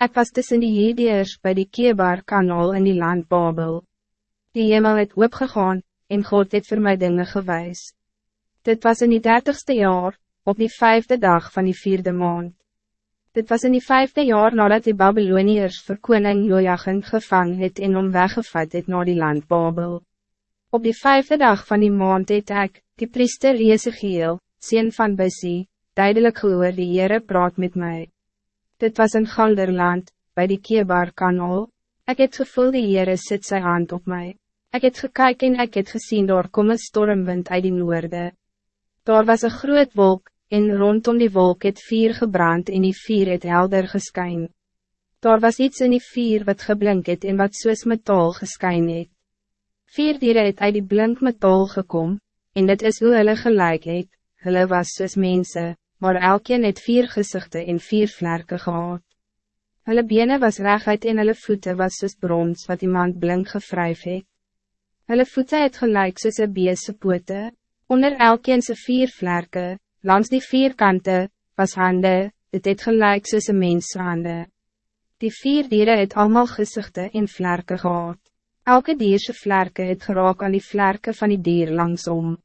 Ik was tussen die Jediërs bij die Kebar kanaal in die land Babel. Die hemel het opgegaan, en God het voor mij dingen gewijs. Dit was in die dertigste jaar, op die vijfde dag van die vierde maand. Dit was in die vijfde jaar nadat die Babyloniërs vir koning Joachim gevang het en om weggevat het naar die land Babel. Op die vijfde dag van die maand het ek, die priester Jezegiel, sien van Bessie, duidelijk gehoor die Heere praat met mij. Dit was een galderland, bij die Kebar kanaal. Ik het gevoel die Heere sit sy hand op mij. Ik het gekyk en ek het gesien daar kom een stormwind uit die noorde. Daar was een groot wolk, en rondom die wolk het vier gebrand en die vier het helder geskyn. Daar was iets in die vier wat geblink het en wat soos metaal geskyn het. Vier dieren het uit die blink metaal gekom, en dit is hoe hulle gelijk het, hulle was soos mense, maar elkeen het vier gezichten en vier vlerken gehad. Hulle bene was reguit en hulle voeten was soos brons wat iemand blink gevryf het. Hulle voeten het gelijk soos een beese pote, onder elkeen se vier vlerken, langs die vier kanten, was hande, dit het gelijk soos een mens hande. Die vier dieren het allemaal gezichten en vlerken gehad. Elke dierse vlerken het geraak aan die vlerken van die dier langsom.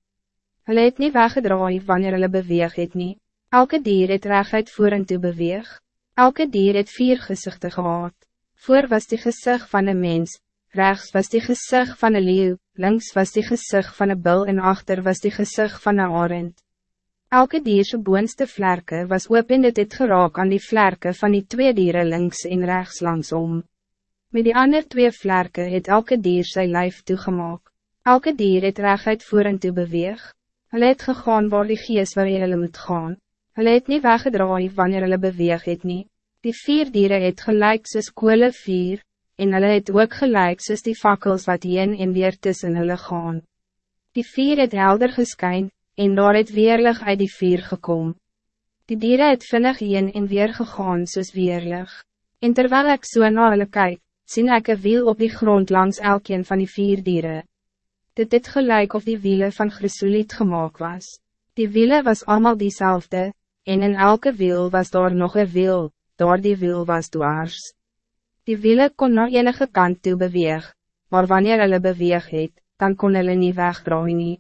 Hulle het nie weggedraai wanneer hulle beweeg het nie. Elke dier het reguit voor en toe beweeg. Elke dier het vier gezichten gehad. Voor was die gezicht van een mens, rechts was die gezicht van een leeuw, links was die gezicht van een bil en achter was die gezicht van een arend. Elke dierse boonste vlerke was oop en dit het geraak aan die vlerke van die twee dieren links en rechts langsom. Met die ander twee vlerke het elke dier sy lijf toegemaak. Elke dier het reguit voor en toe beweeg. Hulle het gegaan waar die gees waar hulle moet gaan. Hulle het nie weggedraai wanneer hulle beweeg het nie. Die vier dieren het gelijk soos koele vier, en hulle het ook gelijk soos die fakkels wat heen en weer tussen hulle gaan. Die vier het helder geskyn, en daar het weerlig uit die vier gekom. Die dieren het vinnig heen en weer gegaan soos weerlig. En terwijl ik so na hulle kyk, sien ek een wiel op die grond langs elkeen van die vier dieren. Dit het gelijk of die wielen van Chrysuliet gemaakt was. Die wielen was allemaal diezelfde, en in elke wiel was daar nog een wiel, daar die wiel was dwars. Die wielen kon naar enige kant toe beweeg, maar wanneer hulle beweeg het, dan kon hulle nie wegdraai nie.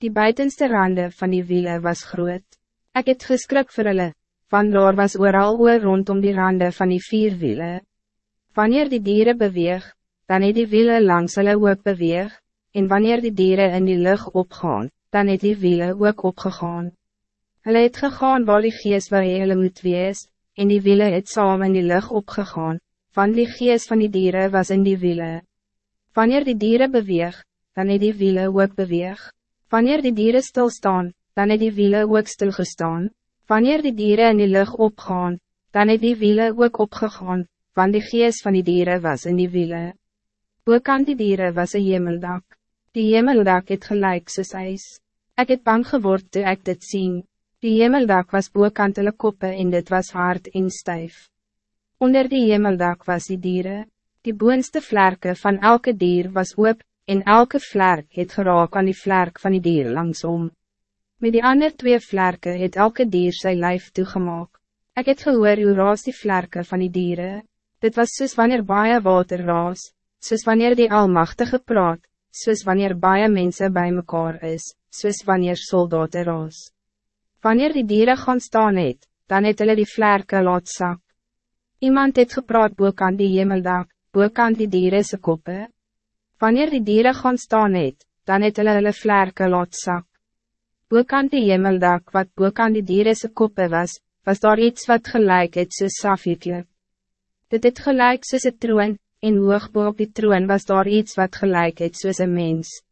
Die buitenste rande van die wielen was groot. Ik het geskrik vir hulle, van daar was ooral oor rondom die rande van die vier wielen. Wanneer die dieren beweeg, dan het die wielen langs hulle ook beweeg, en wanneer die dieren in die lucht opgaan, dan het die wielen ook opgegaan. Hulle het gegaan waar die gees waar hulle moet wees, en die wiele het saam in die lucht opgegaan, van die gees van die dieren was in die wiele. Wanneer die dieren beweeg, dan het die wiele ook beweeg. Wanneer die dieren stilstaan, dan het die wiele ook stilgestaan. Wanneer die dieren in die lucht opgaan, dan het die wiele ook opgegaan, want die gees van die dieren was in die wiele. Ook aan die dieren was een hemeldak. Die hemeldak het gelijk soos ijs. Ik het bang geword toe ek dit zien. Die hemeldak was boekant hulle koppe en dit was hard en stijf. Onder die hemeldak was die dieren. Die boonste vlerke van elke dier was oop, en elke vlerk het geraak aan die vlerk van die dier langsom. Met die ander twee vlerke het elke dier sy lijf toegemaak. Ik het gehoor hoe raas die vlerke van die dieren. Dit was soos wanneer baie water raas, soos wanneer die Almachtige praat, soos wanneer baie mensen bij mekaar is, soos wanneer soldaten raas. Wanneer die dieren gaan staan het, dan het hulle die vlerke laat sak. Iemand het gepraat boekant die hemeldak, boekant die dieren se koppe. Wanneer die dieren gaan staan het, dan het hulle hulle vlerke laat sak. Boekant die hemeldak wat boekant die dieren se koppe was, was daar iets wat gelijk het soos safieklip. Dit het gelijk soos een troon, en hoog op die troon was daar iets wat gelijk het soos een mens.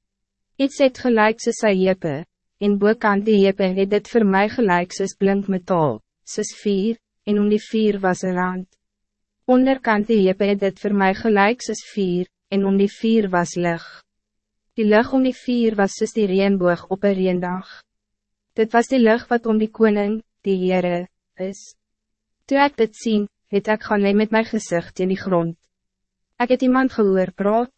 Iets het gelijk soos sy jepe, en boekant die hepe het dit voor mij gelijk soos blink metaal, soos vier, en om die vier was een rand. Onderkant die hepe het dit voor mij gelijk soos vier, en om die vier was lig. Die lig om die vier was soos die reenboog op een reendag. Dit was die lig wat om die koning, die Heere, is. Toe ek dit sien, het ek gaan met my gezicht in die grond. Ik het iemand gehoor praat,